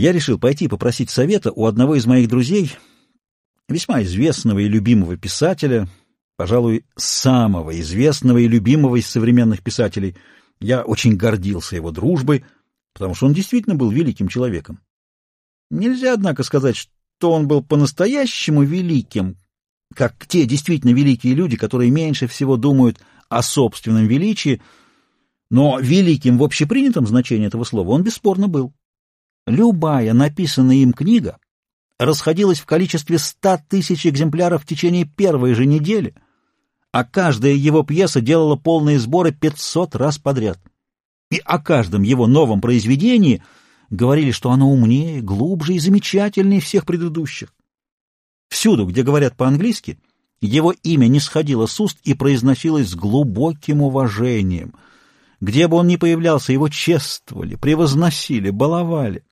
Я решил пойти попросить совета у одного из моих друзей, весьма известного и любимого писателя, пожалуй, самого известного и любимого из современных писателей. Я очень гордился его дружбой, потому что он действительно был великим человеком. Нельзя, однако, сказать, что он был по-настоящему великим, как те действительно великие люди, которые меньше всего думают о собственном величии, но великим в общепринятом значении этого слова он бесспорно был. Любая написанная им книга расходилась в количестве ста тысяч экземпляров в течение первой же недели, а каждая его пьеса делала полные сборы 500 раз подряд. И о каждом его новом произведении говорили, что оно умнее, глубже и замечательнее всех предыдущих. Всюду, где говорят по-английски, его имя не сходило с уст и произносилось с глубоким уважением. Где бы он ни появлялся, его чествовали, превозносили, баловали.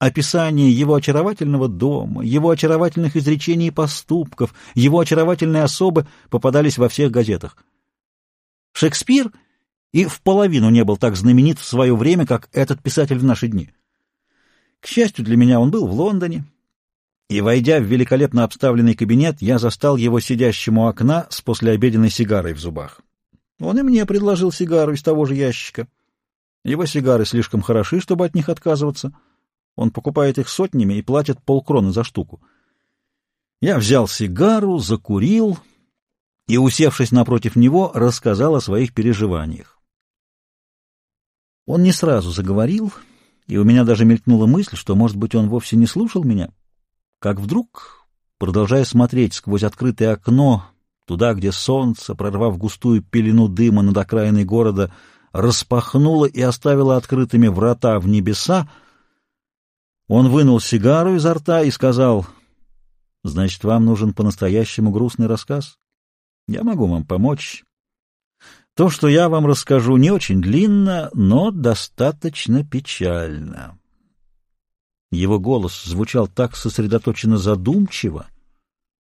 Описание его очаровательного дома, его очаровательных изречений и поступков, его очаровательные особы попадались во всех газетах. Шекспир и в половину не был так знаменит в свое время, как этот писатель в наши дни. К счастью для меня, он был в Лондоне, и, войдя в великолепно обставленный кабинет, я застал его сидящим у окна с послеобеденной сигарой в зубах. Он и мне предложил сигару из того же ящика. Его сигары слишком хороши, чтобы от них отказываться. Он покупает их сотнями и платит полкроны за штуку. Я взял сигару, закурил и, усевшись напротив него, рассказал о своих переживаниях. Он не сразу заговорил, и у меня даже мелькнула мысль, что, может быть, он вовсе не слушал меня, как вдруг, продолжая смотреть сквозь открытое окно, туда, где солнце, прорвав густую пелену дыма над окраиной города, распахнуло и оставило открытыми врата в небеса, он вынул сигару изо рта и сказал, «Значит, вам нужен по-настоящему грустный рассказ? Я могу вам помочь. То, что я вам расскажу, не очень длинно, но достаточно печально». Его голос звучал так сосредоточенно задумчиво,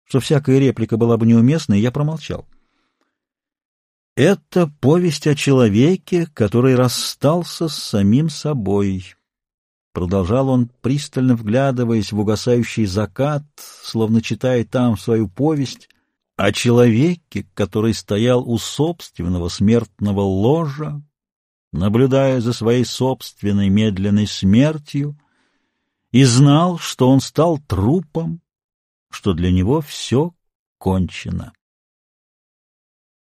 что всякая реплика была бы неуместна, и я промолчал. Это повесть о человеке, который расстался с самим собой. Продолжал он, пристально вглядываясь в угасающий закат, словно читая там свою повесть, о человеке, который стоял у собственного смертного ложа, наблюдая за своей собственной медленной смертью, и знал, что он стал трупом, что для него все кончено.